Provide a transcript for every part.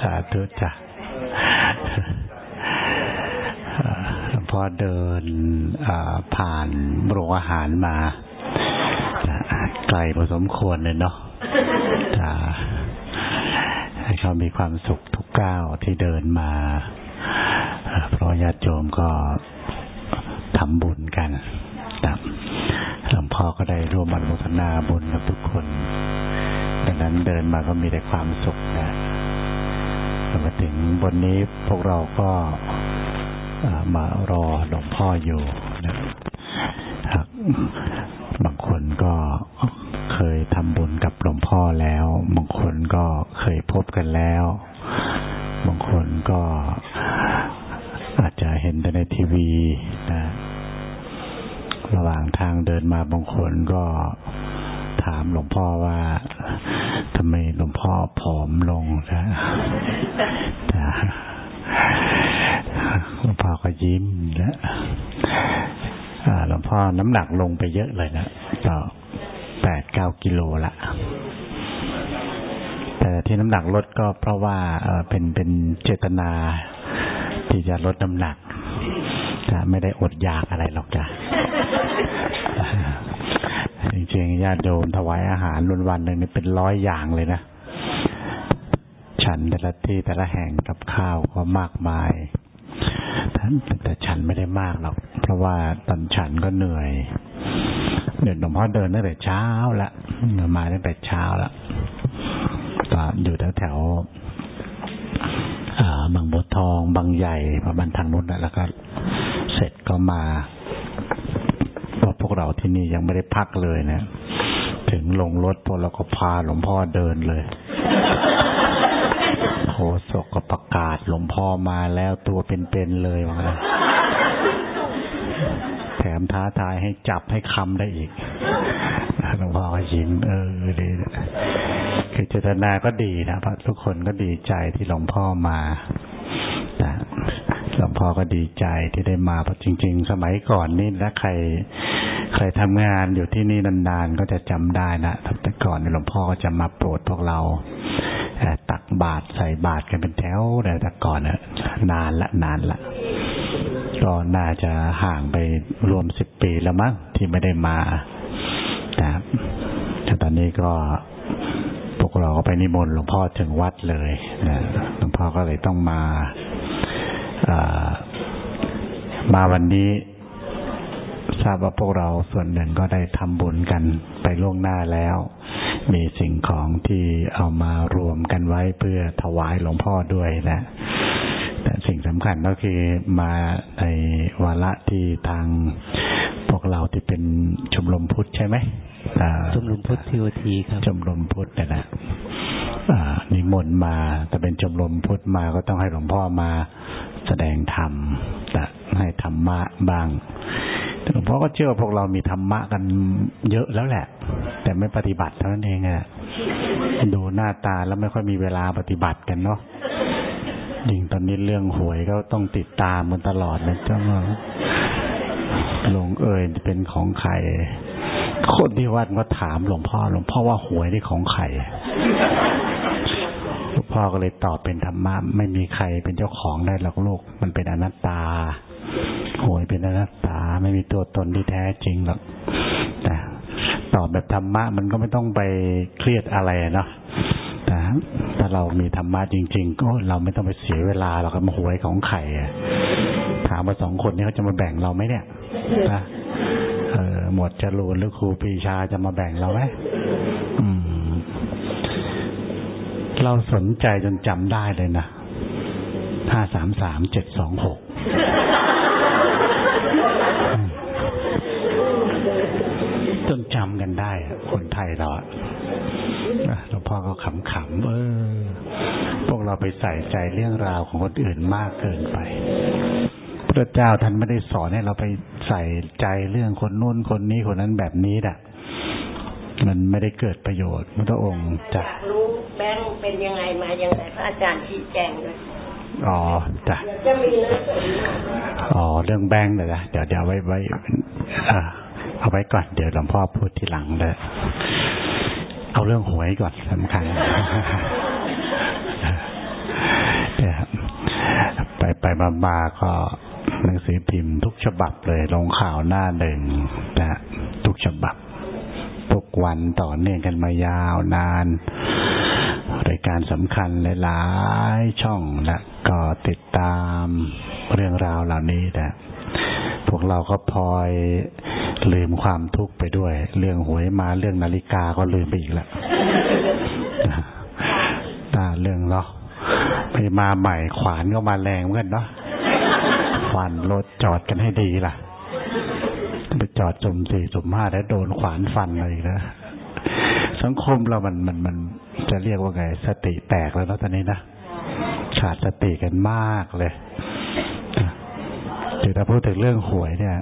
สาธุจ้ะพอเดินผ่านโรงอาหารมาไกลพอสมควรเลยเนาะให้เขามีความสุขทุกก้าวที่เดินมา เพราะญาติโยมก็ทำบุญกันหลวงพ่อก็ได้ร่วมอนุโมทนาบุญกับทุกคน ดังนั้นเดินมาก็มีแต่ความสุขนะ มาถึงบนนี้พวกเราก็มารอหลวงพ่ออยู่นะครับบางคนก็เคยทำบุญกับหลวงพ่อแล้ว บางคนก็เคยพบกันแล้ว บางคนก็อาจจะเห็นแต่ในทีวีนะระหว่างทางเดินมาบางคนก็ถามหลวงพ่อว่าำไมหลวงพ่อผอมลงนะหลวงพ่อก็ยิ้มแล้วหลวงพ่อน้ำหนักลงไปเยอะเลยนะต่อแปดเก้ากิโลละแต่ที่น้ำหนักลดก็เพราะว่าเป็นเป็นเจตนาที่จะลดน้ำหนักจะไม่ได้อดอยากอะไรหรอกจ้ะ จริงญาติโยมถวายอาหารรุนวันหนึ่งนี่เป็นร้อยอย่างเลยนะ ฉันแต่ละที่แต่ละแห่งกับข้าวก็มากมายแต่ฉันไม่ได้มากหรอก เพราะว่าตอนฉันก็เหนื่อยเดินหลวงพ่อเดินตั้งแต่เช้าละมาตั้งแต่เช้าละก็อยู่แถวแถวบางบัวทองบางใหญ่ประมาณทางนู้นแล้วก็เสร็จก็มา เราที่นี่ยังไม่ได้พักเลยเนะถึงลงรถพวกเราก็พาหลวงพ่อเดินเลยโคศกก็ประกาศหลวงพ่อมาแล้วตัวเป็นๆเลยว่าแถมท้าทายให้จับให้คำได้อีกหลวงพ่อก็ยิ้มเออดีคือเจตนาก็ดีนะพระทุกคนก็ดีใจที่หลวงพ่อมาหลวงพ่อก็ดีใจที่ได้มาเพราะจริง ๆ สมัยก่อนนี่ถ้าใคร ใครทำงานอยู่ที่นี่นานๆก็จะจำได้นะแต่ก่อนหลวงพ่อก็จะมาโปรดพวกเราตักบาตรใส่บาตรกันเป็นแถวแต่ก่อนนะนานละนานละก็น่าจะห่างไปรวมสิบปีแล้วมั้งที่ไม่ได้มาแต่แต่ตอนนี้ก็พวกเราก็ไปนิมนต์หลวงพ่อถึงวัดเลยนะหลวงพ่อก็เลยต้องมามาวันนี้ ทราบว่าพวกเราส่วนหนึ่งก็ได้ทำบุญกันไปล่วงหน้าแล้ว มีสิ่งของที่เอามารวมกันไว้เพื่อถวายหลวงพ่อด้วยนะแต่สิ่งสำคัญก็คือมาในวาระที่ทางพวกเราที่เป็นชมรมพุทธใช่ไหมชมรมพุทธทีโอทีครับชมรมพุทธนะนะนิมนต์มาแต่เป็นชมรมพุทธมาก็ต้องให้หลวงพ่อมาแสดงธรรมแต่ให้ธรรมะบ้าง หลวงพ่อก็เชื่อว่าพวกเรามีธรรมะกันเยอะแล้วแหละ แต่ไม่ปฏิบัติเท่านั้นเองอะดูหน้าตาแล้วไม่ค่อยมีเวลาปฏิบัติกันเนาะยิ่งตอนนี้เรื่องหวยก็ต้องติดตามมันตลอดนะจ้าหลวงเอ่ยเป็นของใครคนที่วัดก็ถามหลวงพ่อหลวงพ่อว่าหวยนี่ของใครหลวงพ่อก็เลยตอบเป็นธรรมะไม่มีใครเป็นเจ้าของได้หรอกลูกมันเป็นอนัตตาหวยเป็นอนัตตา ไม่มีตัวตนที่แท้จริงหรอกแต่ตอบแบบธรรมะมันก็ไม่ต้องไปเครียดอะไรเนาะแต่ถ้าเรามีธรรมะจริง ๆ ก็เราไม่ต้องไปเสียเวลาเราก็มาหวยของไข่ถามว่าสองคนนี้เขาจะมาแบ่งเราไหมเนี่ยนะเออหมวดจรูนหรือครูปีชาจะมาแบ่งเราไหมอืม เราสนใจจนจำได้เลยนะห้าสามสามเจ็ดสองหก จนจำกันได้ คนไทยเราอะหลวงพ่อก็ขำๆเออ พวกเราไปใส่ใจเรื่องราวของคนอื่นมากเกินไปพระเจ้าท่านไม่ได้สอนให้เราไปใส่ใจเรื่องคนนู้นคนนี้คนนั้นแบบนี้ด่ะ มันไม่ได้เกิดประโยชน์พระองค์จะรู้แบงค์เป็นยังไงมายังไงพระอาจารย์ชี้แจงด้วยอ๋อจ้ะจะมีเรื่องอ๋อเรื่องแบงค์เลยนะเดี๋ยวเดี๋ยวไว้ไว้อ่า เอาไว้ก่อนเดี๋ยวหลวงพ่อพูดทีหลังเลยเอาเรื่องหวยก่อนสำคัญไปไปมามาก็หนังสือพิมพ์ทุกฉบับเลยลงข่าวหน้าหนึ่งนะทุกฉบับ ทุกวันต่อเนื่องกันมายาวนานรายการสำคัญหลายๆช่องและก็ติดตามเรื่องราวเหล่านี้แต่พวกเราก็พลอย ลืมความทุกข์ไปด้วย เรื่องหวยมาเรื่องนาฬิกาก็ลืมไปอีกแล้วตาเรื่องเนาะไปมาใหม่ขวานก็มาแรงเหมือนกันเนาะฟันรถจอดกันให้ดีล่ะไปจอดจุ่มสี่จุ่มห้าแล้วโดนขวานฟันอะไรอีกนะสังคมเรามันมันมันจะเรียกว่าไงสติแตกแล้วเนาะตอนนี้นะขาดสติกันมากเลย ถือถ้าพูดถึงเรื่องหวยเนี่ย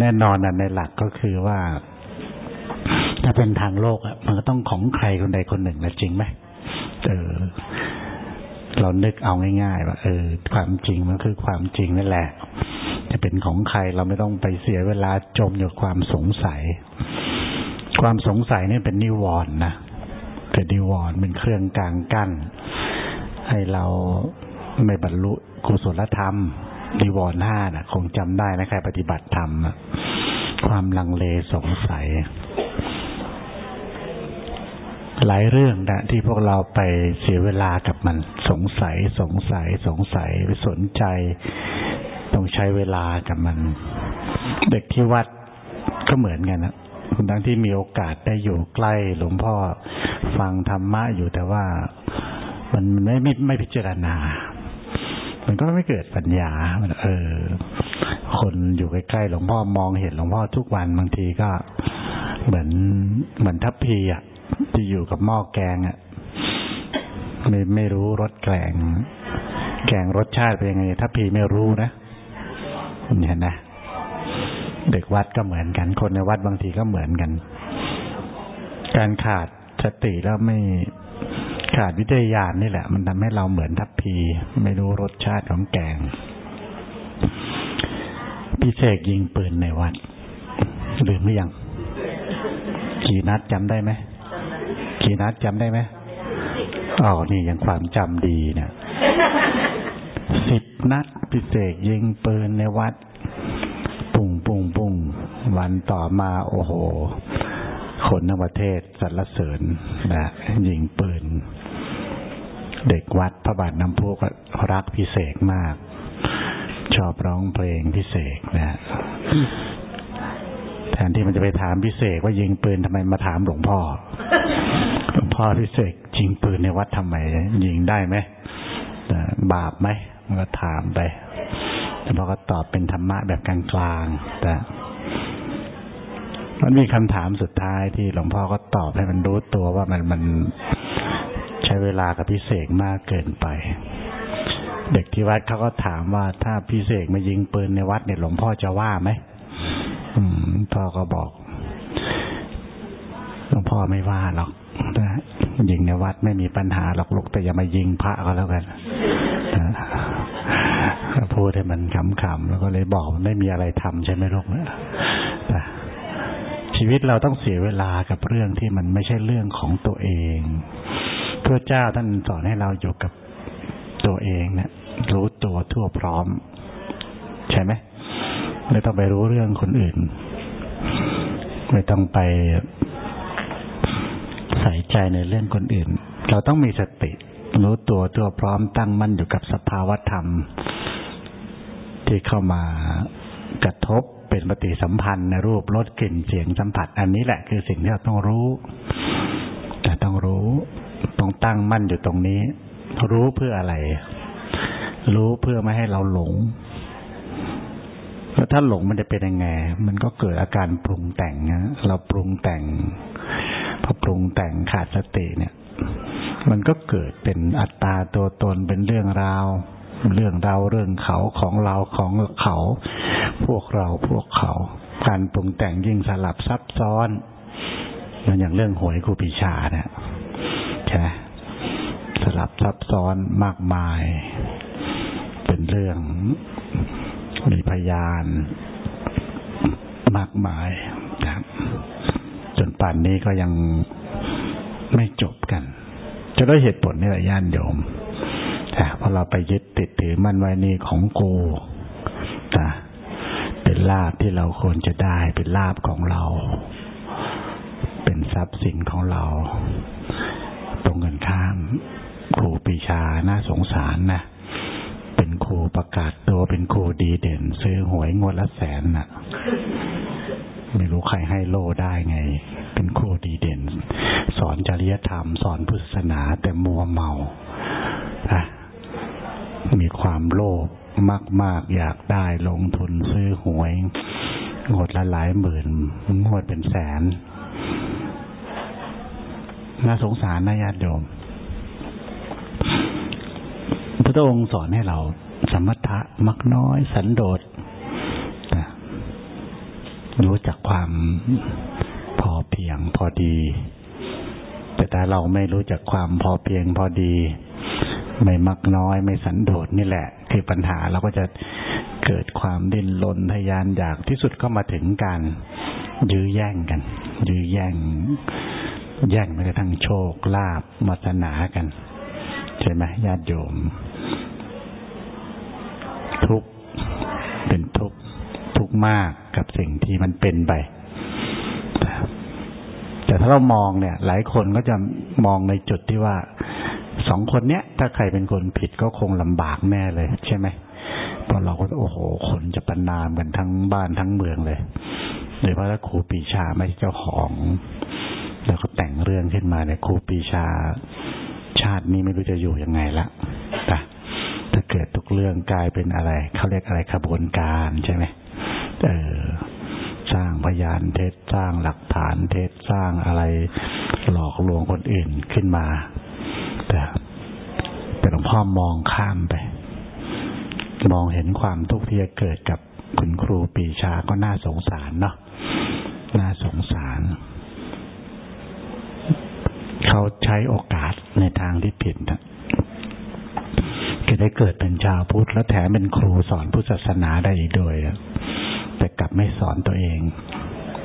แน่นอนนะในหลักก็คือว่า ถ้าเป็นทางโลกอะมันก็ต้องของใครคนใดคนหนึ่งนะจริงไหมเออเรานึกเอาง่ายๆว่าเออ ความจริงมันคือความจริงนั่นแหละ จะเป็นของใครเราไม่ต้องไปเสียเวลาจมอยู่ความสงสัย ความสงสัยนี่เป็นนิวรณ์นะเป็นนิวรณ์เป็นเครื่องกลางกั้นให้เราไม่บรรลุกุศลธรรม นิวรณ์ห้านะคงจำได้นะใครปฏิบัติธรรมความลังเลสงสัย หลายเรื่องนะที่พวกเราไปเสียเวลากับมันสงสัย สงสัย สงสัยไปสนใจ ต้องใช้เวลากับมัน เด็กที่วัดก็เหมือนกันนะคุณทั้งที่มีโอกาสได้อยู่ใกล้หลวงพ่อฟังธรรมะอยู่แต่ว่ามันไม่ไม่ไม่พิจารณา มันก็ไม่เกิดปัญญาเออ คนอยู่ใกล้ๆหลวงพ่อมองเห็นหลวงพ่อทุกวันบางทีก็ เหมือนเหมือนทัพพีอะที่อยู่กับหม้อแกงอะไม่ไม่รู้รสแกง แกงรสชาติเป็นยังไงทัพพีไม่รู้นะเห็นนะเด็กวัดก็เหมือนกัน คนในวัดบางทีก็เหมือนกัน การขาดสติแล้วไม่ ขาดวิทยาญาณนี่แหละ มันทำให้เราเหมือนทัพพี ไม่รู้รสชาติของแกง พิเศษยิงปืนในวัดลืมหรือยังกี่นัดจำได้ไหมกี่นัดจำได้ไหมอ๋อนี่ยังความจำดีเนะสิบนัดพิเศษยิงปืนในวัด ปุ่งปุ่งปุ่งวันต่อมา โอ้โห คนทั้งประเทศสรรเสริญนะยิงปืน เด็กวัดพระบาทน้ำพุก็รักพิเศษมาก ชอบร้องเพลงพิเศษนะแทนที่มันจะไปถามพิเศษว่ายิงปืนทำไมมาถามหลวงพ่อหลวงพ่อพิเศษยิงปืนในวัดทำไม ยิงได้ไหมบาปไหมมันก็ถามไปแต่พอก็ตอบเป็นธรรมะแบบกลางๆแต่ มันมีคำถามสุดท้ายที่หลวงพ่อก็ตอบให้มันรู้ตัวว่ามันมันใช้เวลากับพิเศษมากเกินไป เด็กที่วัดเขาก็ถามว่าถ้าพิเศษมายิงปืนในวัดเนี่ยหลวงพ่อจะว่าไหมพ่อก็บอกหลวงพ่อไม่ว่าหรอกนะยิงในวัดไม่มีปัญหาหรอกลูกแต่อย่ามายิงพระก็แล้วกันพูดให้มันขำๆแล้วก็เลยบอกมันไม่มีอะไรทำใช่ไหมลูกนะ ชีวิตเราต้องเสียเวลากับเรื่องที่มันไม่ใช่เรื่องของตัวเองพระเจ้าท่านสอนให้เราอยู่กับตัวเองเนะี่ยรู้ตัวทั่วพร้อม ใช่ไหมไม่ต้องไปรู้เรื่องคนอื่น ไม่ต้องไปใส่ใจในเรื่องคนอื่น เราต้องมีสติ รู้ตัวตัวพร้อมตั้งมั่นอยู่กับสภาวธรรม ที่เข้ามากระทบ เป็นปฏิสัมพันธ์ในรูปรสกลิ่นเสียงสัมผัส อันนี้แหละคือสิ่งที่เราต้องรู้แต่ต้องรู้ต้องตั้งมั่นอยู่ตรงนี้ รู้เพื่ออะไร รู้เพื่อไม่ให้เราหลงแล้วถ้าหลงมันจะเป็นยังไง มันก็เกิดอาการปรุงแต่งนะเราปรุงแต่ง พอปรุงแต่งขาดสติเนี่ย มันก็เกิดเป็นอัตตาตัวตนเป็นเรื่องราว เรื่องเราเรื่องเขาของเราของเขา พวกเราพวกเขา การปรุงแต่งยิ่งสลับซับซ้อนมันอย่างเรื่องหวยครูปีชาเนี่ยใช่สลับซับซ้อนมากมาย เป็นเรื่องมีพยานมากมายนะจนป่านนี้ก็ยังไม่จบกัน จะได้เหตุผลนี่แหละญาติโยมแต่พราะเราไปยึดติดถือมันไว้นี่ของกูนะ เป็นลาบที่เราควรจะได้ เป็นลาบของเรา เป็นทรัพย์สินของเรา ตรงกันข้ามครูปีชาน่าสงสารนะเป็นครูประกาศตัวเป็นครูดีเด่น ซื้อหวยงวดละแสนนะ่ะ ไม่รู้ใครให้โลได้ไง เป็นครูดีเด่น สอนจริยธรรม สอนพุทธศาสนาแต่มัวเมาอะมีความโลภ มาก ๆ อยากได้ลงทุนซื้อหวยงวดละหลายหมื่นงวดเป็นแสนน่าสงสารนะญาติโยมพระองค์สอนให้เราสมถะมักน้อย สันโดษรู้จักความพอเพียงพอดี แต่ถ้าเราไม่รู้จักความพอเพียงพอดี ไม่มักน้อยไม่สันโดษนี่แหละ คือปัญหาเราก็จะเกิดความดิ้นรนทยานอยากที่สุดก็มาถึงการยื้อแย่งกัน ยื้อแย่ง แย่งไม่กระทั่งโชคลาภมาสนากัน ใช่ไหมญาติโยม ทุกเป็นทุกทุกมากกับสิ่งที่มันเป็นไปแต่ถ้าเรามองเนี่ย หลายคนก็จะมองในจุดที่ว่า สองคนเนี้ย ถ้าใครเป็นคนผิดก็คงลำบากแน่เลย ใช่ไหมพราะเราก็โอ้โห คนจะประนามกันทั้งบ้านทั้งเมืองเลยโดยเฉพาะถ้าครูปีชาไม่ใช่เจ้าของแล้วก็แต่งเรื่องขึ้นมาเนี่ยครูปีชาชาตินี้ไม่รู้จะอยู่ยังไงละแต่ถ้าเกิดทุกเรื่องกลายเป็นอะไรเขาเรียกอะไรขบวนการใช่ไหมเออสร้างพยานเท็จสร้างหลักฐานเท็จสร้างอะไรหลอกลวงคนอื่นขึ้นมา แต่แต่หลวงพ่อมองข้ามไป มองเห็นความทุกข์ที่จะเกิดกับคุณครูปีชาก็น่าสงสารเนาะน่าสงสาร เขาใช้โอกาสในทางที่ผิดนะก็ได้เกิดเป็นชาวพุทธแล้วแถมเป็นครูสอนพุทธศาสนาได้อีกด้วยแต่กลับไม่สอนตัวเอง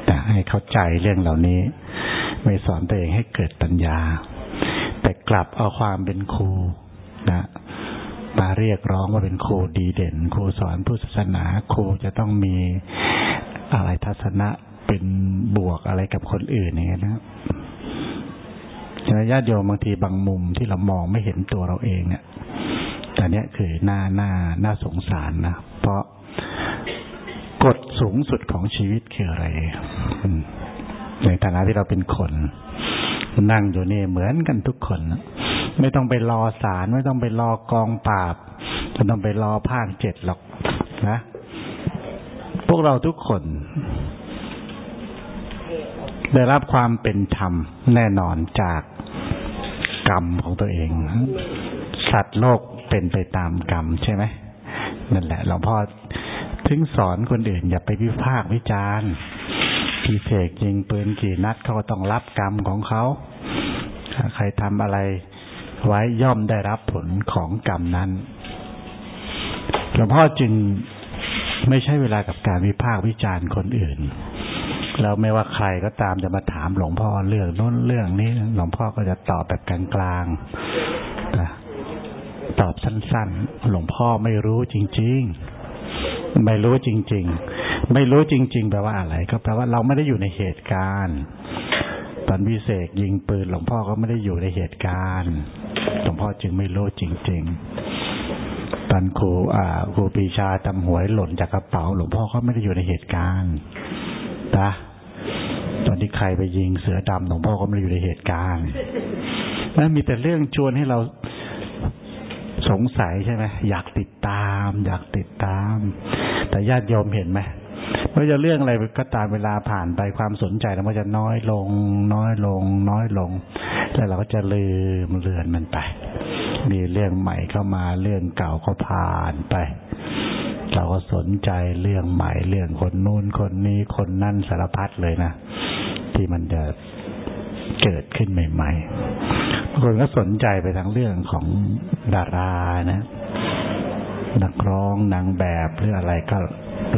แต่ให้เข้าใจเรื่องเหล่านี้ ไม่สอนตัวเองให้เกิดปัญญา แต่กลับเอาความเป็นครูนะมาเรียกร้องว่าเป็นครูดีเด่น ครูสอนพุทธศาสนาครูจะต้องมีอะไรทัศนะเป็นบวกอะไรกับคนอื่นอย่างเงี้ยนะฉะนั้นญาติโยมบางทีบางมุมที่เรามองไม่เห็นตัวเราเองเนี่ยแต่เนี้ยคือหน้าหน้าหน้าสงสารนะเพราะกฎสูงสุดของชีวิตคืออะไรในฐานะที่เราเป็นคน นั่งอยู่นี่เหมือนกันทุกคน ไม่ต้องไปรอศาลไม่ต้องไปรอกองปราบไม่ต้องไปรอภาคเจ็ดหรอกนะ พวกเราทุกคน ได้รับความเป็นธรรมแน่นอนจากกรรมของตัวเอง สัตว์โลกเป็นไปตามกรรมใช่ไหมนั่นแหละหลวงพ่อถึงสอนคนอื่นอย่าไปวิพากษ์วิจารณ์ พี่เสกยิงปืนกี่นัดเขาก็ต้องรับกรรมของเขาใครทำอะไรไว้ย่อมได้รับผลของกรรมนั้นหลวงพ่อจึงไม่ใช่เวลากับการวิพากษ์วิจารณ์คนอื่น แล้วไม่ว่าใครก็ตามจะมาถามหลวงพ่อเรื่องโน้นเรื่องนี้ หลวงพ่อก็จะตอบแบบกลางๆตอบสั้น ๆ หลวงพ่อไม่รู้จริง ๆ ไม่รู้จริง ๆ ไม่รู้จริง ๆ แปลว่าอะไร ก็แปลว่าเราไม่ได้อยู่ในเหตุการณ์ ตอนพิเศษยิงปืนหลวงพ่อก็ไม่ได้อยู่ในเหตุการณ์หลวงพ่อจึงไม่รู้จริง ๆ ตอนครูอ่าครูปีชาทำหวยหล่นจากกระเป๋า หลวงพ่อก็ไม่ได้อยู่ในเหตุการณ์นะตอนที่ใครไปยิงเสือดำหลวงพ่อก็ไม่ได้อยู่ในเหตุการณ์นั่นมีแต่เรื่องชวนให้เราสงสัยใช่ไหมอยากติดตาม อยากติดตาม แต่ญาติโยมเห็นไหม ว่าจะเรื่องอะไรก็ตามเวลาผ่านไปความสนใจเราก็จะน้อยลง น้อยลง น้อยลง แล้วเราก็จะลืมเลือนมันไป มีเรื่องใหม่เข้ามาเรื่องเก่าก็ผ่านไป เราก็สนใจเรื่องใหม่เรื่องคนนู้นคนนี้คนนั่นสารพัดเลยนะที่มันจะเกิดขึ้นใหม่ๆบางคนก็สนใจไปทางเรื่องของดารานะ นักร้องนางแบบหรืออะไรก็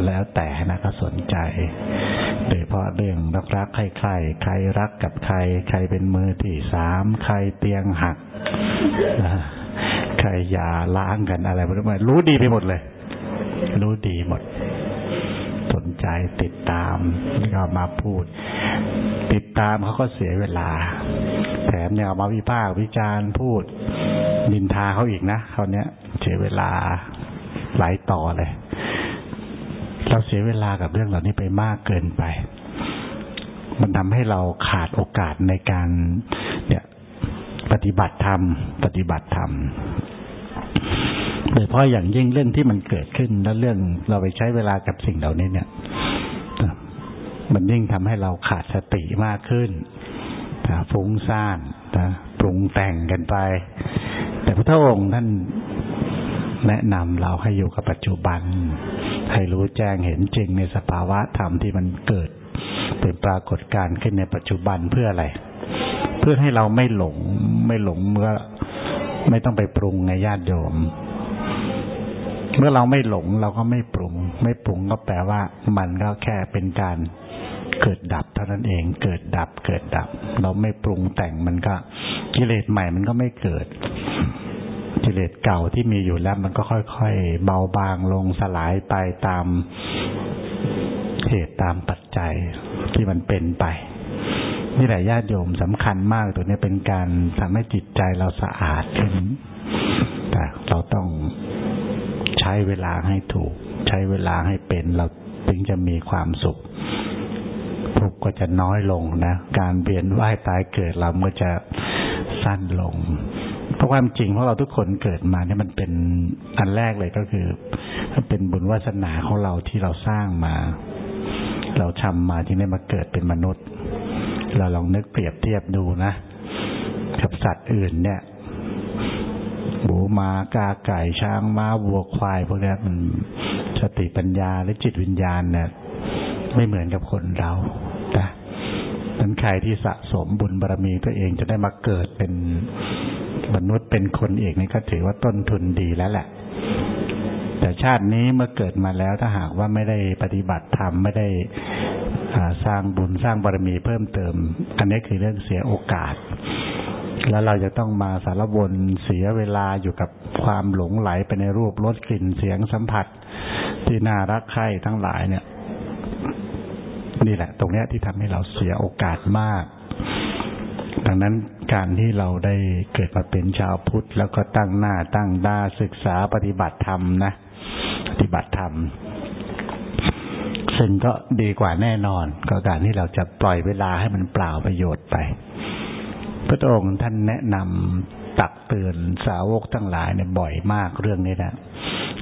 แล้วแต่นะก็สนใจ โดยเพราะเรื่องรักรักใครใครใครรักกับใคร ใครเป็นมือที่สามใครเตียงหักใครยาล้างกันอะไรไม่รู้รู้ดีไปหมดเลย รู้ดีหมด สนใจติดตามก็มาพูด ติดตามเขาก็เสียเวลา แถมเนี่ยมาวิพากษ์วิจารณ์พูดนินทาเขาอีกนะเขาเนี้ยเสียเวลาหลายต่อเลย เราเสียเวลากับเรื่องเหล่านี้ไปมากเกินไป มันทำให้เราขาดโอกาสในการเนี่ยปฏิบัติธรรม ปฏิบัติธรรมโดยเฉพาะอย่างยิ่งเรื่องที่มันเกิดขึ้นแล้วเรื่องเราไปใช้เวลากับสิ่งเหล่านี้เนี่ยมันยิ่งทำให้เราขาดสติมากขึ้นฟุ้งซ่านนะปรุงแต่งกันไป แต่พระองค์ท่านแนะนำเราให้อยู่กับปัจจุบัน ให้รู้แจ้งเห็นจริงในสภาวะธรรมที่มันเกิด เป็นปรากฏการณ์ขึ้นในปัจจุบันเพื่ออะไร เพื่อให้เราไม่หลง ไม่หลงเมื่อไม่ต้องไปปรุงในญาติโยม เมื่อเราไม่หลงเราก็ไม่ปรุง ไม่ปรุงก็แปลว่า มันก็แค่เป็นการเกิดดับเท่านั้นเองเกิดดับเกิดดับ เราไม่ปรุงแต่งมันก็กิเลสใหม่มันก็ไม่เกิด กิเลสเก่าที่มีอยู่แล้วมันก็ค่อยๆเบาบางลงสลายไปตามเหตุตามปัจจัยที่มันเป็นไป นี่แหละญาติโยมสำคัญมากตัวนี้เป็นการทำให้จิตใจเราสะอาดขึ้นแต่เราต้องใช้เวลาให้ถูก ใช้เวลาให้เป็นเราถึงจะมีความสุขทุกข์ก็จะน้อยลงนะ การเวียนว่ายตายเกิดเราเมื่อจะสั้นลง เพราะความจริงเพราะเราทุกคนเกิดมาเนี่ยมันเป็นอันแรกเลยก็คือเป็นบุญวาสนาของเราที่เราสร้างมา เราทำมาที่ได้มาเกิดเป็นมนุษย์ เราลองนึกเปรียบเทียบดูนะกับสัตว์อื่นเนี่ยหมูมากาไก่ช้างม้าวัวควายพวกนี้มันสติปัญญาและจิตวิญญาณเนี่ยไม่เหมือนกับคนเรานะนั้นใครที่สะสมบุญบารรมีตัวเองจะได้มาเกิดเป็น มนุษย์เป็นคนเองนี่ก็ถือว่าต้นทุนดีแล้วแหละ แต่ชาตินี้เมื่อเกิดมาแล้วถ้าหากว่าไม่ได้ปฏิบัติธรรมไม่ได้สร้างบุญสร้างบารมีเพิ่มเติม อันนี้คือเรื่องเสียโอกาส แล้วเราจะต้องมาสารวนเสียเวลาอยู่กับความหลงไหลไปในรูปรสกลิ่นเสียงสัมผัส ที่น่ารักใคร่ทั้งหลายเนี่ย นี่แหละ ตรงนี้ที่ทำให้เราเสียโอกาสมาก งนั้นการที่เราได้เกิดมาเป็นชาวพุทธ แล้วก็ตั้งหน้าตั้งตาศึกษาปฏิบัติธรรมนะปฏิบัติธรรมซึ่งก็ดีกว่าแน่นอน ก็การที่เราจะปล่อยเวลาให้มันเปล่าประโยชน์ไป พระองค์ท่านแนะนำตักเตือนสาวกทั้งหลายเนี่ยบ่อยมากเรื่องนี้นะ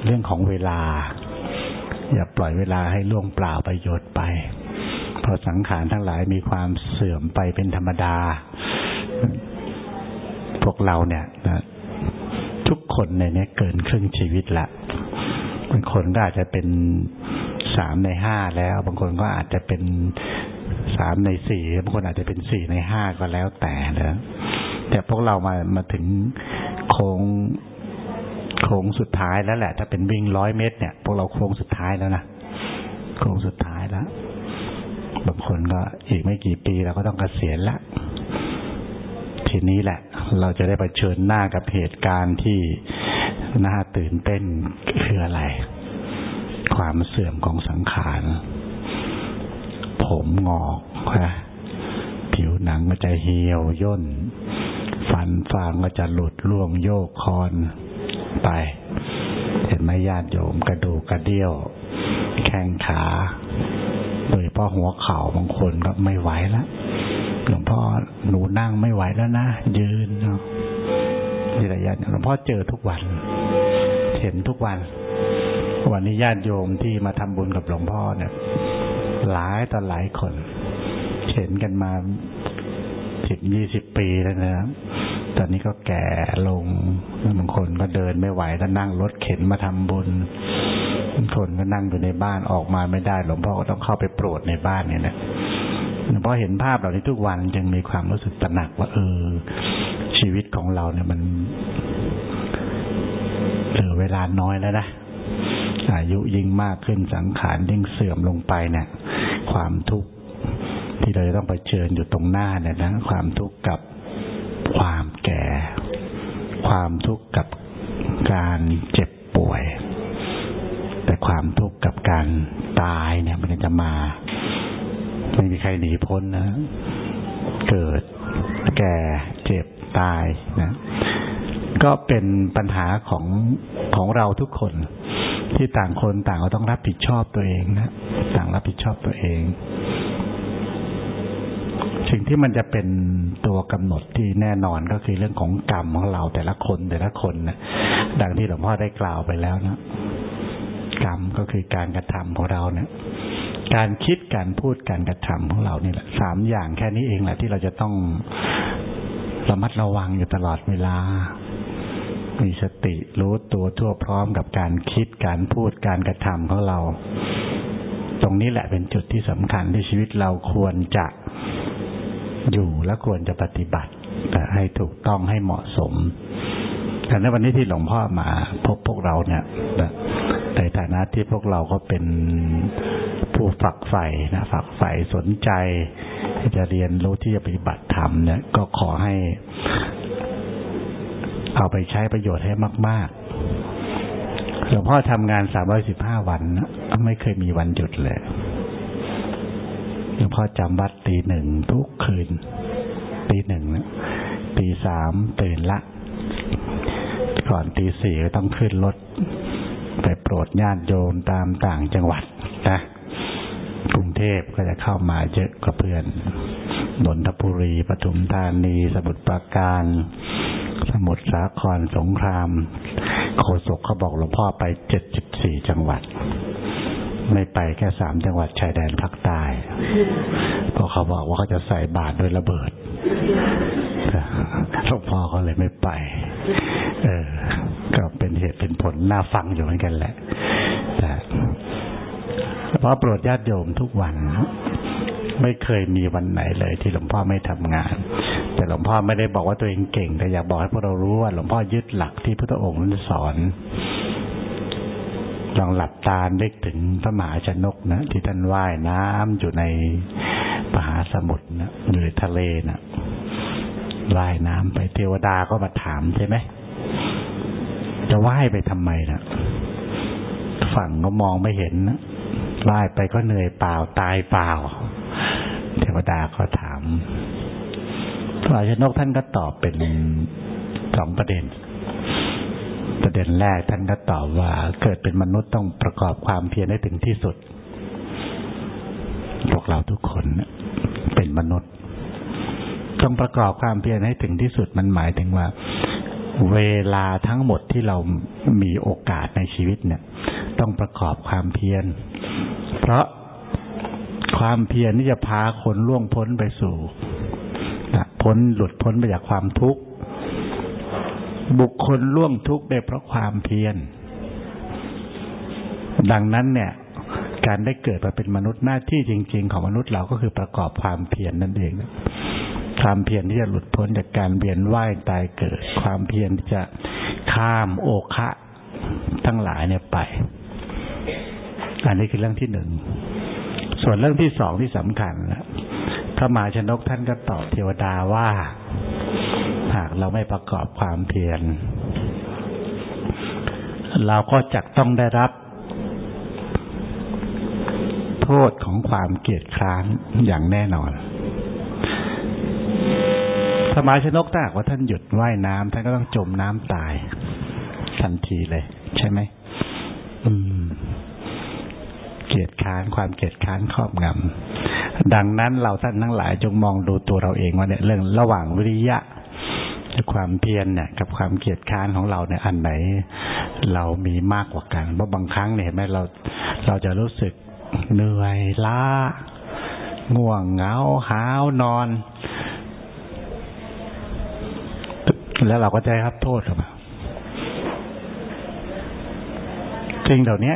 เรื่องของเวลา อย่าปล่อยเวลาให้ล่วงเปล่าประโยชน์ไป เพราะสังขารทั้งหลายมีความเสื่อมไปเป็นธรรมดา พวกเราเนี่ยนะทุกคนในนี้เกินครึ่งชีวิตละบางคนก็อาจจะเป็นสามในห้าแล้ว บางคนก็อาจจะเป็นสามในสี่บางคนอาจจะเป็นสี่ในห้าก็แล้วแต่นะแต่พวกเรามามาถึงโค้งโค้งสุดท้ายแล้วแหละ ถ้าเป็นวิ่งร้อยเมตรเนี่ยพวกเราโค้งสุดท้ายแล้วนะโค้งสุดท้ายแล้ว บางคนก็อีกไม่กี่ปีเราก็ต้องเกษียณละ ทีนี้แหละ เราจะได้ไปเชิญหน้ากับเหตุการณ์ที่น่าตื่นเต้นคืออะไร ความเสื่อมของสังขาร ผมงอกนะผิวหนังก็จะเหี่ยวย่น ฟันฟางก็จะหลุดล่วงโยกคอนไป เห็นไหมญาติโยมกระดูกกระเดี่ยว แข้งขา โดยเพ่อหัวเข่าบางคนก็ไม่ไหวแล้ว หลวงพ่อหนูนั่งไม่ไหวแล้วนะ ยืนเนาะนี่แหละญาติหลวงพ่อเจอทุกวัน เห็นทุกวัน วันนี้ญาติโยมที่มาทำบุญกับหลวงพ่อเนี่ย หลายต่อหลายคน เห็นกันมาสิบยี่สิบปีแล้วนะตอนนี้ก็แก่ลงบางคนก็เดินไม่ไหวแล้วนั่งรถเข็นมาทำบุญคนก็นั่งอยู่ในบ้านออกมาไม่ได้ หลวงพ่อก็ต้องเข้าไปโปรดในบ้านเนี่ยนะ หลวงพ่อเห็นภาพเหล่านี้ทุกวันจึงมีความรู้สึกตระหนักว่า เออ ชีวิตของเราเนี่ยมันเหลือเวลาน้อยแล้วนะอายุยิ่งมากขึ้นสังขารยิ่งเสื่อมลงไปเนี่ย ความทุกข์ที่เราต้องไปเชิญอยู่ตรงหน้าเนี่ยนะความทุกข์กับความแก่ ความทุกข์กับการเจ็บป่วย แต่ความทุกข์กับการตายเนี่ย มันจะมา ไม่มีใครหนีพ้นนะ เกิด แก่ เจ็บ ตายนะ ก็เป็นปัญหาของของเราทุกคน ที่ต่างคนต่างก็ต้องรับผิดชอบตัวเองนะ ต่างรับผิดชอบตัวเอง สิ่งที่มันจะเป็นตัวกำหนดที่แน่นอนก็คือเรื่องของกรรมของเราแต่ละคนแต่ละคนนะ ดังที่หลวงพ่อได้กล่าวไปแล้วนะ กรรมก็คือการกระทำของเราเนะี่ย การคิดการพูดการกระทำของเรานี่แหละสามอย่างแค่นี้เองแหละที่เราจะต้องระมัดระวังอยู่ตลอดเวลา มีสติรู้ตัวทั่วพร้อมกับการคิดการพูดการกระทำของเรา ตรงนี้แหละเป็นจุดที่สำคัญที่ชีวิตเราควรจะอยู่และควรจะปฏิบัติ แต่ให้ถูกต้องให้เหมาะสมแต่ในวันนี้ที่หลวงพ่อมาพบพวกเราเนี่ยในฐานะที่พวกเราก็เป็น ผู้ฝักใฝ่นะฝักใฝ่สนใจ ที่จะเรียนรู้ที่จะปฏิบัติธรรมเนี่ย ก็ขอให้ เอาไปใช้ประโยชน์ให้มาก ๆ หลวงพ่อทำงานสามร้อยสิบห้าวัน ไม่เคยมีวันหยุดเลยหลวงพ่อจำวัดตีหนึ่งทุกคืน ตีหนึ่งตีสามตื่นละ ก่อนตีสี่ต้องขึ้นรถไปโปรดญาติโยมตามต่างจังหวัดนะ กรุงเทพก็จะเข้ามาเยอะกว่าเพื่อน นนทบุรีปทุมธานี สมุทรปราการ สมุทรสาครสงคราม โคศกเขาบอกหลวงพ่อไปเจ็ดสิบสี่จังหวัด ไม่ไปแค่สามจังหวัดชายแดนภาคใต้เพราะเขาบอกว่าเขาจะใส่บาตรด้วยระเบิดหลวงพ่อก็เลยไม่ไป เออ ก็เป็นเหตุเป็นผลน่าฟังอยู่เหมือนกันแหละ พราะโปรดญาติโยมทุกวัน ไม่เคยมีวันไหนเลยที่หลวงพ่อไม่ทำงาน แต่หลวงพ่อไม่ได้บอกว่าตัวเองเก่ง แต่อยากบอกให้พวกเรารู้ว่าหลวงพ่อยึดหลักที่พระองค์นั้นสอนลองหลับตาเล็กถึงพระมหาชนกนะที่ท่านว่ายน้ำอยู่ในมหาสมุทรนะอยู่ในทะเลนะว่ายน้ำไปเทวดาก็มาถามใช่ไหมจะว่ายไปทำไมนะฝั่งก็มองไม่เห็นนะ ว่ายไปก็เหนื่อยเปล่าตายเปล่า เทวดาก็ถามพระมหาชนกท่านก็ตอบเป็นสองประเด็น ประเด็นแรกท่านก็ตอบว่า เกิดเป็นมนุษย์ต้องประกอบความเพียรให้ถึงที่สุด พวกเราทุกคนเป็นมนุษย์ต้องประกอบความเพียรให้ถึงที่สุดมันหมายถึงว่า เวลาทั้งหมดที่เรามีโอกาสในชีวิตเนี่ย ต้องประกอบความเพียร เพราะความเพียรนี่จะพาคนล่วงพ้นไปสู่พ้นหลุดพ้นไปจากความทุกข์ บุคคลล่วงทุกข์ได้เพราะความเพียร ดังนั้นเนี่ย การได้เกิดมาเป็นมนุษย์หน้าที่จริง ๆ ของมนุษย์เราก็คือประกอบความเพียรนนั่นเองความเพียรที่จะหลุดพ้นจากการเวียนว่ายตายเกิด ความเพียรที่จะข้ามโอคะทั้งหลายเนี่ยไป อันนี้คือเรื่องที่หนึ่ง ส่วนเรื่องที่สองที่สำคัญนะพระมหาชนกท่านก็ตอบเทวดาว่า หากเราไม่ประกอบความเพียร เราก็จะต้องได้รับ โทษของความเกียดคร้านอย่างแน่นอนสมาชนกถ้าหากว่าท่านหยุดว่ายน้ำท่านก็ต้องจมน้ำตาย ทันทีเลย ใช่ไหมอืม เกียดค้านความเกียดค้านครอบงำดังนั้นเราท่านทั้งหลายจงมองดูตัวเราเองว่าเนี่ยเรื่องระหว่างวิริยะความเพียรเนี่ย กับความเกียดค้านของเราเนี่ยอันไหน เรามีมากกว่ากันเพราะบางครั้งเนี่ยเห็นไหมเราเราจะรู้สึกเหนื่อยล้าง่วงเหงาหาวนอน แล้วเราก็จะรับโทษหรือเปล่าสิ่งเหล่านี้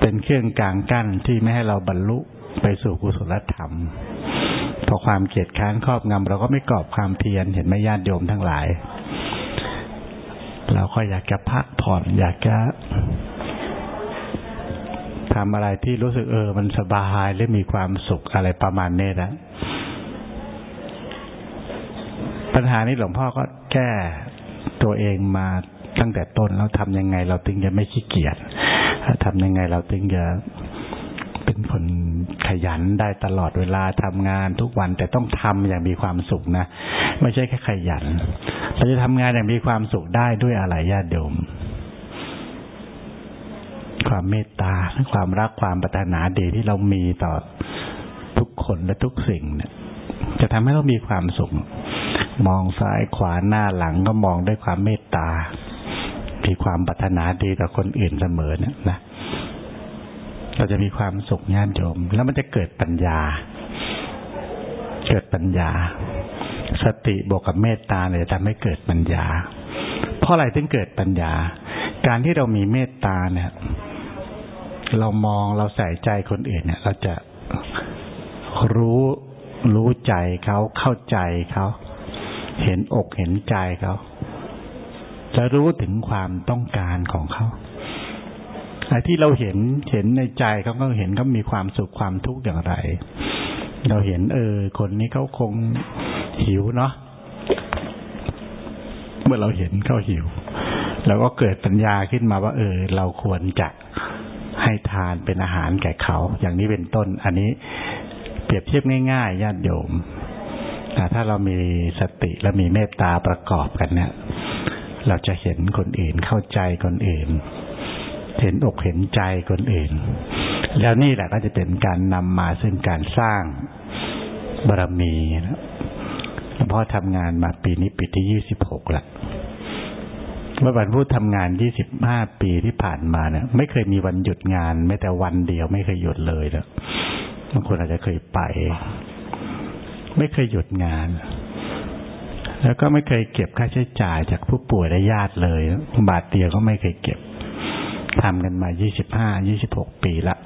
เป็นเครื่องกลางกั้นที่ไม่ให้เราบรรลุไปสู่กุศลธรรม พอความเกลียดค้านครอบงำเราก็ไม่กรอบความเพียรเห็นไหมญาติโยมทั้งหลาย เราก็อยากจะพักผ่อน อยากจะทำอะไรที่รู้สึกเออ มันสบายและมีความสุขอะไรประมาณนี้นะปัญหานี้หลวงพ่อก็แก้ตัวเองมาตั้งแต่ต้นแล้วทำยังไง เราถึงจะไม่ขี้เกียจ ทำยังไงเราถึงจะเป็นคนขยันได้ตลอดเวลาทำงานทุกวันแต่ต้องทำอย่างมีความสุขนะ ไม่ใช่แค่ขยัน เราจะทำงานอย่างมีความสุขได้ด้วยอะไรญาติโยมความเมตตาความรักความปรารถนาดีที่เรามีต่อทุกคนและทุกสิ่งเนี่ย จะทำให้เรามีความสุข มองซ้ายขวาหน้าหลังก็มองด้วยความเมตตา มีความปรารถนาดีต่อคนอื่นเสมอเนี่ยนะเราจะมีความสุขญาติโยม แล้วมันจะเกิดปัญญา เกิดปัญญา สติบวกกับเมตตาเนี่ยทำให้เกิดปัญญา เพราะอะไรถึงเกิดปัญญา การที่เรามีเมตตาเนี่ย เรามองเราใส่ใจคนอื่นเนี่ย เราจะรู้รู้ใจเขาเข้าใจเขา เห็นอกเห็นใจเขา จะรู้ถึงความต้องการของเขาไอ้ที่เราเห็นเห็นในใจเขาก็เห็นเขามีความสุขความทุกข์อย่างไร เราเห็น เออ คนนี้เขาคงหิวเนาะเมื่อเราเห็นเขาหิวเราก็เกิดปัญญาขึ้นมาว่า เออ เราควรจะให้ทานเป็นอาหารแก่เขา อย่างนี้เป็นต้น อันนี้เปรียบเทียบง่ายๆญาติโยมถ้าเรามีสติและมีเมตตาประกอบกันเนี่ย เราจะเห็นคนอื่นเข้าใจคนอื่น เห็นอกเห็นใจคนอื่น แล้วนี่แหละก็จะเป็นการนำมาซึ่งการสร้างบารมีนะพ่อทำงานมาปีนี้ปีที่ยี่สิบหกละเมื่อวันพูดทำงานยี่สิบห้าปีที่ผ่านมาเนี่ย ไม่เคยมีวันหยุดงานแม้แต่วันเดียวไม่เคยหยุดเลยแล้วบางคนอาจจะเคยไป ไม่เคยหยุดงาน แล้วก็ไม่เคยเก็บค่าใช้จ่ายจากผู้ป่วยและญาติเลย บาทเดียวก็ไม่เคยเก็บทำกันมายี่สิบห้ายี่สิบหกปีละ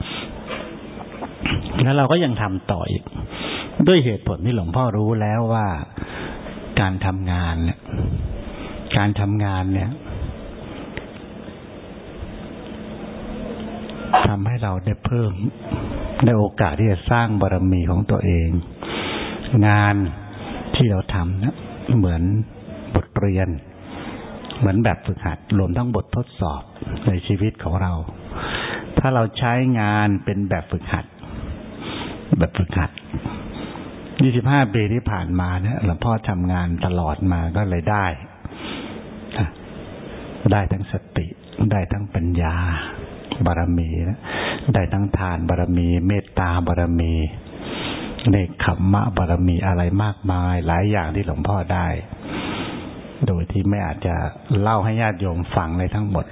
แล้วเราก็ยังทำต่ออีก ด้วยเหตุผลที่หลวงพ่อรู้แล้วว่าการทำงานเนี่ย การทำงานเนี่ยทำให้เราได้เพิ่มได้โอกาสที่จะสร้างบารรมีของตัวเอง งานที่เราทำนะ เหมือนบทเรียน เหมือนแบบฝึกหัดรวมทั้งบททดสอบในชีวิตของเรา ถ้าเราใช้งานเป็นแบบฝึกหัด แบบฝึกหัดยี่สิบห้าปีที่ผ่านมาเนี่ยหลวงพ่อทำงานตลอดมาก็เลยได้ ได้ทั้งสติ ได้ทั้งปัญญาบารมี ได้ทั้งทานบารมี เมตตาบารมี เนคขมมะบารมีอะไรมากมาย หลายอย่างที่หลวงพ่อได้ โดยที่ไม่อาจจะเล่าให้ญาติโยมฟังเลยทั้งหมด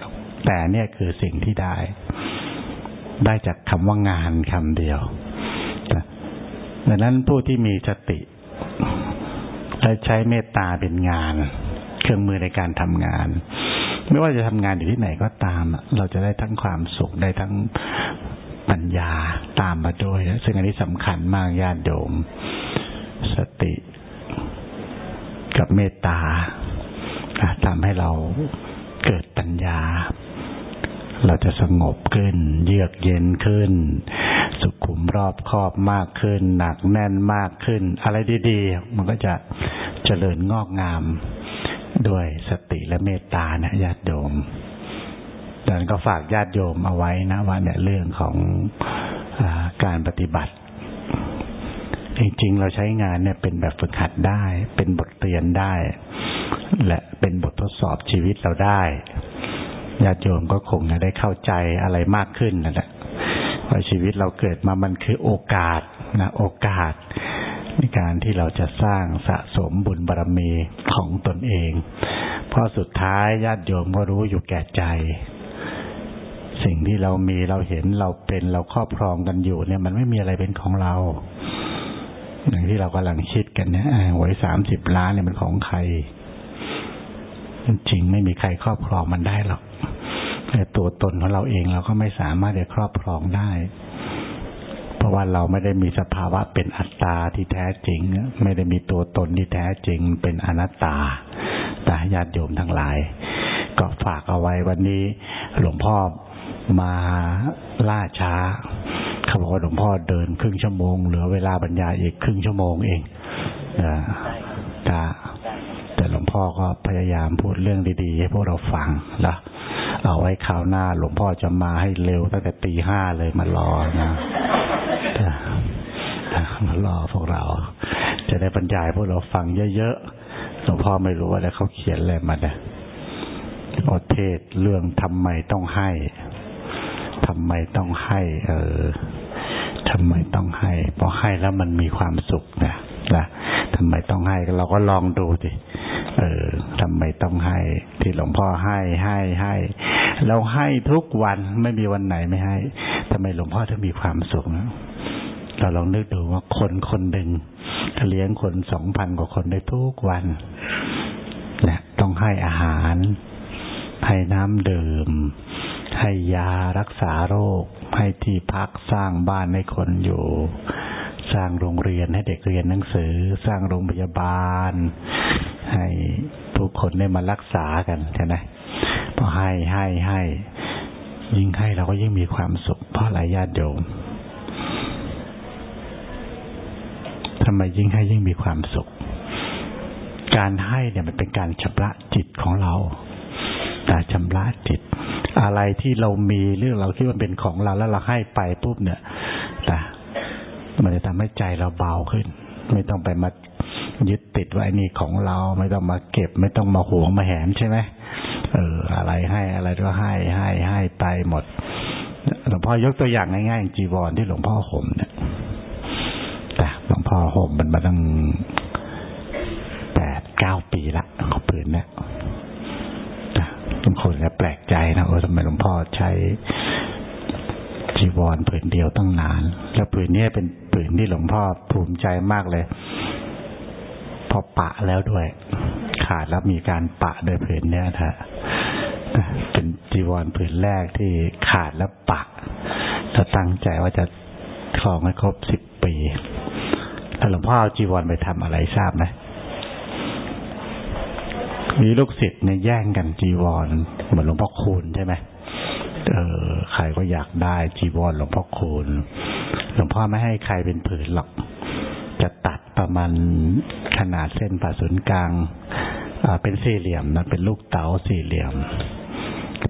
แต่เนี่ยคือสิ่งที่ได้ ได้จากคำว่างานคำเดียวดังนั้นผู้ที่มีสติ และใช้เมตตาเป็นงาน เครื่องมือในการทำงาน ไม่ว่าจะทำงานอยู่ที่ไหนก็ตาม เราจะได้ทั้งความสุขได้ทั้ง ปัญญาตามมาด้วยซึ่งอันนี้สำคัญมากญาติโยมสติกับเมตตาทำให้เราเกิดปัญญา เราจะสงบขึ้น เยือกเย็นขึ้น สุขุมรอบครอบมากขึ้น หนักแน่นมากขึ้น อะไรดีๆ มันก็จะเจริญงอกงาม ด้วยสติและเมตตานะญาติโยม ดังนั้นก็ฝากญาติโยมเอาไว้นะว่าเนี่ยเรื่องของอการปฏิบัติ จริงๆ เราใช้งานเนี่ยเป็นแบบฝึกหัดได้ เป็นบทเรียนได้ และเป็นบททดสอบชีวิตเราได้ญาติโยมก็คงจะได้เข้าใจอะไรมากขึ้นนั่นแหละว่าชีวิตเราเกิดมามันคือโอกาสนะโอกาส ในการที่เราจะสร้างสะสมบุญบารรมีของตนเอง เพราะสุดท้ายญาติโยมก็รู้อยู่แก่ใจ สิ่งที่เรามีเราเห็นเราเป็นเราครอบครองกันอยู่ เนี่ย มันไม่มีอะไรเป็นของเราอย่างที่เรากำลังคิดกันเนี่ยหวยสามสิบล้านเนี่ยมันของใครจริงไม่มีใครครอบครองมันได้หรอกแต่ตัวตนของเราเองเราก็ไม่สามารถจะครอบครองได้ เพราะว่าเราไม่ได้มีสภาวะเป็นอัตตาที่แท้จริง ไม่ได้มีตัวตนที่แท้จริง เป็นอนัตตาแต่ญาติโยมทั้งหลาย ก็ฝากเอาไว้วันนี้ หลวงพ่อ มาล่าช้าเขาบอกว่าหลวงพ่อเดินครึ่งชั่วโมง เหลือเวลาบรรยายอีกครึ่งชั่วโมงเองแต่แต่หลวงพ่อก็พยายามพูดเรื่องดีๆ ให้พวกเราฟังนะเอาไว้คราวหน้า หลวงพ่อจะมาให้เร็วตั้งแต่ตีห้าเลยมารอนะมารอพวกเรา จะได้บรรยายพวกเราฟังเยอะๆ หลวงพ่อไม่รู้ว่าแล้วเขาเขียนอะไรมาเนี่ยอเทศเรื่องทำไมต้องให้ ทำไมต้องให้ เออทำไมต้องให้พอให้แล้วมันมีความสุขนะนะทำไมต้องให้เราก็ลองดูสิเออทำไมต้องให้ ที่หลวงพ่อให้ให้ให้เราให้ทุกวันไม่มีวันไหนไม่ให้ทำไมหลวงพ่อถึงมีความสุขนะเราลองนึกดูว่าคนคนหนึ่งเลี้ยงคนสองพันกว่าคนได้ทุกวันนะต้องให้อาหารให้น้ำดื่ม ให้ยารักษาโรค ให้ที่พักสร้างบ้านให้คนอยู่ สร้างโรงเรียนให้เด็กเรียนหนังสือ สร้างโรงพยาบาล ให้ทุกคนได้มารักษากันใช่ไหมพอให้ให้ให้ยิ่งให้เราก็ยิ่งมีความสุขเพราะอะไรญาติโยมทำไมยิ่งให้ยิ่งมีความสุข การให้เนี่ยมันเป็นการชำระจิตของเรา การชำระจิต อะไรที่เรามีหรือเราคิดว่าเป็นของเราแล้วเราให้ไปปุ๊บเนี่ยนะมันจะทำให้ใจเราเบาขึ้น ไม่ต้องไปมายึดติดว่าไอ้นี่ของเรา ไม่ต้องมาเก็บ ไม่ต้องมาหวงมาแหนใช่ไหมเออ อะไรให้อะไรก็ให้ให้ให้ไปหมดหลวงพ่อยกตัวอย่างง่ายๆจีวรที่หลวงพ่อห่มเนี่ยแต่หลวงพ่อห่มมันมาตั้งแปดเก้าปีละของปืนเนี่ย บางคนก็แปลกใจนะว่าทำไมหลวงพ่อใช้จีวรผืนเดียวตั้งนาน แล้วผืนนี้เป็นผืนที่หลวงพ่อภูมิใจมากเลย พอปะแล้วด้วย ขาดแล้วมีการปะโดยผืนเนี้ยนะเป็นจีวรผืนแรกที่ขาดแล้วปะแล้วตั้งใจว่าจะครองให้ครบสิบปี แล้วหลวงพ่อเอาจีวรไปทำอะไรทราบไหม มีลูกศิษย์เนี่ยแย่งกันจีวร เหมือนหลวงพ่อคูณใช่ไหมเออใครก็อยากได้จีวรหลวงพ่อคูณหลวงพ่อไม่ให้ใครเป็นผืนหรอก จะตัดประมาณขนาดเส้นผ่าศูนย์กลางเป็นสี่เหลี่ยมนะเป็นลูกเต๋าสี่เหลี่ยม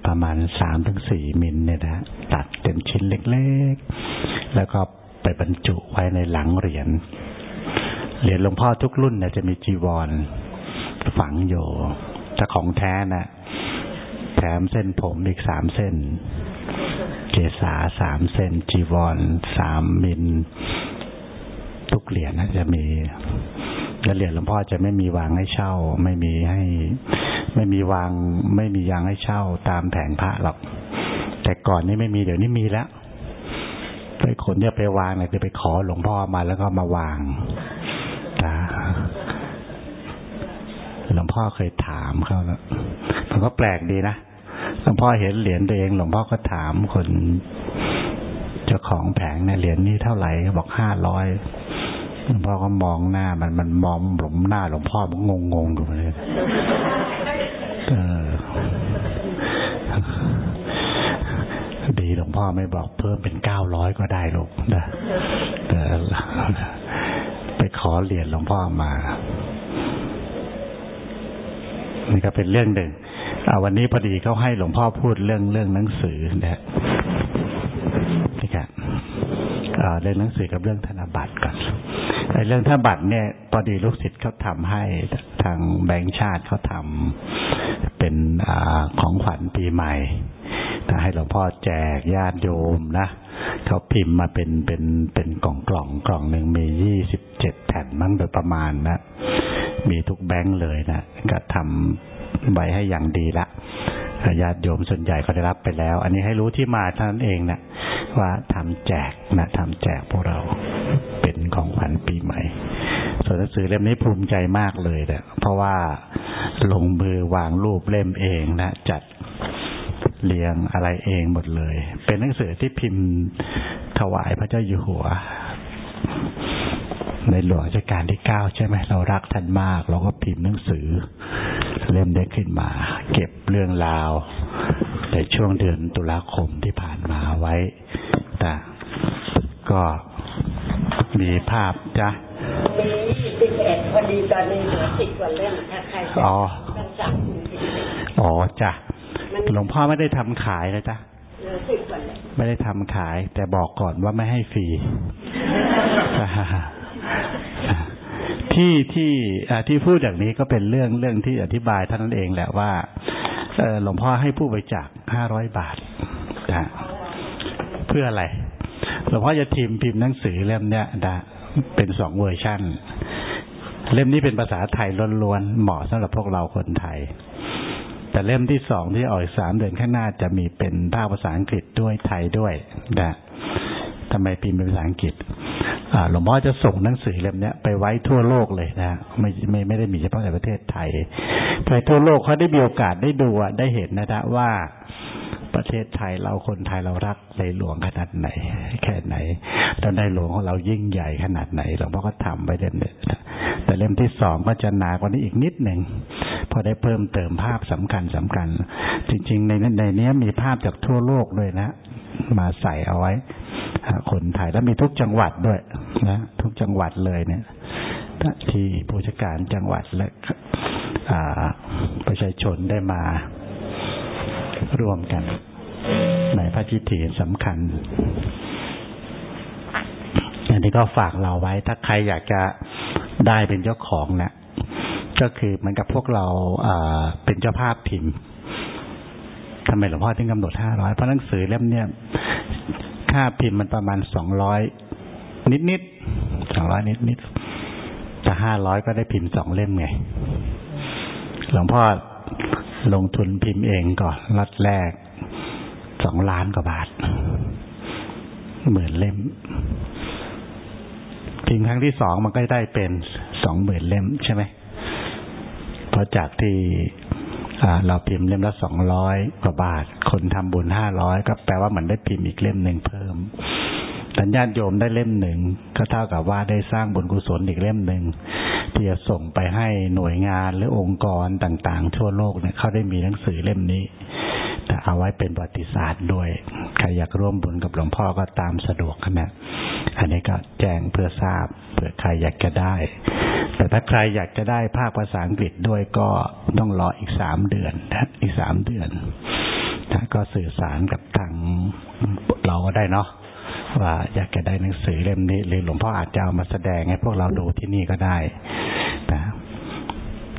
ประมาณสามถึงสี่มิลเนี่ยนะตัดเป็นชิ้นเล็กๆ แล้วก็ไปบรรจุไว้ในหลังเหรียญเหรียญหลวงพ่อทุกรุ่นเนี่ยจะมีจีวร ฝังอยู่ ถ้าของแท้นะแถมเส้นผมอีกสามเส้น เกษาสามเส้น จีวรสามมิลทุกเหรียญนะจะมีแล้วเหรียญหลวงพ่อจะไม่มีวางให้เช่า ไม่มีให้ ไม่มีวาง ไม่มียางให้เช่า ตามแผงพระหรอก แต่ก่อนนี้ไม่มีเดี๋ยวนี้มีแล้วไปคนเนี่ยไปวางเนี่ยจะไปขอหลวงพ่อมาแล้วก็มาวางนะ หลวงพ่อเคยถามเขาแล้วมันก็แปลกดีนะหลวงพ่อเห็นเหรียญตัวเอง หลวงพ่อก็ถามคนเจ้าของแผงเนี่ยเหรียญนี้เท่าไหร่บอกห้าร้อยหลวงพ่อก็มองหน้า มันมันมองหลมหน้า หลวงพ่อมันงงงดูเลยเออดีหลวงพ่อไม่บอกเพิ่มเป็นเก้าร้อยก็ได้ลูกนะแต่ไปขอเหรียญหลวงพ่อมา นี่ก็เป็นเรื่องหนึ่งวันนี้พอดีเขาให้หลวงพ่อพูดเรื่องเรื่องหนังสือนะนี่ครับเรื่องหนังสือกับเรื่องธนบัตรก่อนเรื่องธนบัตรเนี่ยพอดีลูกศิษย์เขาทำให้ทางแบงค์ชาติเขาทำเป็นอของขวัญปีใหม่ให้หลวงพ่อแจกญาติโยมนะเขาพิมพ์มาเป็นเป็นเป็นกล่องกล่องกล่องหนึ่งมียี่สิบเจ็ดแผ่นมั้งโดยประมาณนะ มีทุกแบงค์เลยนะก็ทำไว้ให้อย่างดีละญาติโยมส่วนใหญ่ก็ได้รับไปแล้ว อันนี้ให้รู้ที่มาเท่านั้นเองนะว่าทำแจกนะทำแจกพวกเราเป็นของขวัญปีใหม่ส่วนหนังสือเล่มนี้ภูมิใจมากเลยเนะเพราะว่าลงมือวางรูปเล่มเองนะจัดเรียงอะไรเองหมดเลย เป็นหนังสือที่พิมพ์ถวายพระเจ้าอยู่หัว ในหลวงรัชกาลที่เก้าใช่ไหมเรารักท่านมาก เราก็พิมพ์หนังสือ เล่มได้ขึ้นมา เก็บเรื่องราว ในช่วงเดือนตุลาคมที่ผ่านมาไว้แต่ก็มีภาพจ้ะมีสิบเอ็ดพอดีตอนนี้เหลือสิบกว่าเล่มถ้าใครจะอ๋อต้องสั่งคุณสิบเอ็ดอ๋อจ้ะมันหลวงพ่อไม่ได้ทำขายนะจ๊ะเหลือสิบกว่าเล่มไม่ได้ทำขาย แต่บอกก่อนว่าไม่ให้ฟรี ที่ที่ที่พูดอย่างนี้ก็เป็นเรื่องเรื่องที่อธิบายท่านั้นเองแหละว่าหลวงพ่อให้ผู้บริจาคห้าร้อยบาทนะเพื่ออะไรหลวงพ่อจะทีมพิมพ์หนังสือเล่มเนี้ยนะเป็นสองเวอร์ชั่น เล่มนี้เป็นภาษาไทยล้วนๆเหมาะสำหรับพวกเราคนไทย แต่เล่มที่สองที่ออกอีกสามเดือนข้างหน้าจะมีเป็นภาคภาษาอังกฤษด้วยไทยด้วยนะทำไมพิมพ์เป็นภาษาอังกฤษ หลวงพ่อจะส่งหนังสือเล่มนี้ไปไว้ทั่วโลกเลยนะไม่ไม่ไม่ได้มีเฉพาะในประเทศไทยไปทั่วโลกเขาได้มีโอกาสได้ดูได้เห็นนะนะว่าประเทศไทยเราคนไทยเรารักในหลวงขนาดไหน แค่ไหนแล้วในหลวงของเรายิ่งใหญ่ขนาดไหนหลวงพ่อก็ทำไปเล่มนี่ยแต่เล่มที่สองก็จะหนากว่านี้อีกนิดหนึ่งพอได้เพิ่มเติมภาพสำคัญสำคัญ จริง ๆ ในในนี้มีภาพจากทั่วโลกด้วยนะ มาใส่เอาไว้ คนไทยแล้วมีทุกจังหวัดด้วยนะทุกจังหวัดเลยเนี่ยที่ผู้จัดการจังหวัดและประชาชนได้มาร่วมกัน ในพระพิธีสำคัญ อันนี้ก็ฝากเราไว้ ถ้าใครอยากจะได้เป็นเจ้าของเนะี่ยก็คือเหมือนกับพวกเราอ่าเป็นเจ้าภาพพิมพ์ทำไมหลวงพ่อถึงกำหนดห้าร้อยเพราะหนังสือเล่มเนี้ย ค่าพิมพ์มันประมาณสองร้อยนิดนิดสองร้อยนิดนิดแต่ห้าร้อยก็ได้พิมพ์สองเล่มไง หลวงพ่อลงทุนพิมพ์เองก่อนรัดแรกสองล้านกว่าบาทหมื่นเล่ม พิมพ์ครั้งที่สองมันก็ได้เป็นสองหมื่นเล่มใช่ไหมเพราะจากที่ เราพิมพ์เล่มละสองร้อยกว่าบาท คนทำบุญห้าร้อยก็แปลว่าเหมือนได้พิมพ์อีกเล่มหนึ่งเพิ่มแต่ญาติโยมได้เล่มหนึ่งก็เท่ากับว่าได้สร้างบุญกุศลอีกเล่มหนึ่งที่จะส่งไปให้หน่วยงานหรือองค์กรต่างๆ ทั่วโลกเนี่ยเขาได้มีหนังสือเล่มนี้ แต่เอาไว้เป็นประวัติศาสตร์ด้วยใครอยากร่วมบุญกับหลวงพ่อก็ตามสะดวกนะอันนี้ก็แจ้งเพื่อทราบเผื่อใครอยากจะได้ แต่ถ้าใครอยากจะได้ภาคภาษาอังกฤษด้วยก็ต้องรออีกสามเดือนนะอีกสามเดือนนะก็สื่อสารกับทางเราก็ได้เนาะว่าอยากจะได้หนังสือเล่มนี้ หรือหลวงพ่ออาจจะเอามาแสดงให้พวกเราดูที่นี่ก็ได้